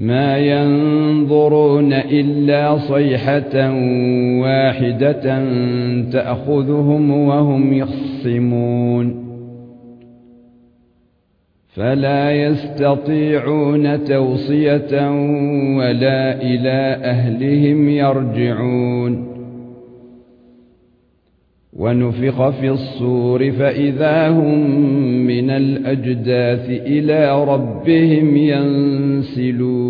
ما ينظرون إلا صيحة واحدة تأخذهم وهم يخصمون. فلا يستطيعون توصية ولا إلى أهلهم يرجعون. ونفخ في الصور فإذا هم من الأجداث إلى ربهم ينسلون.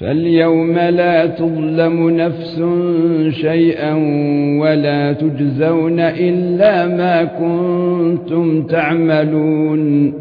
فاليوم لا تظلم نفس شيئا ولا تجزون الا ما كنتم تعملون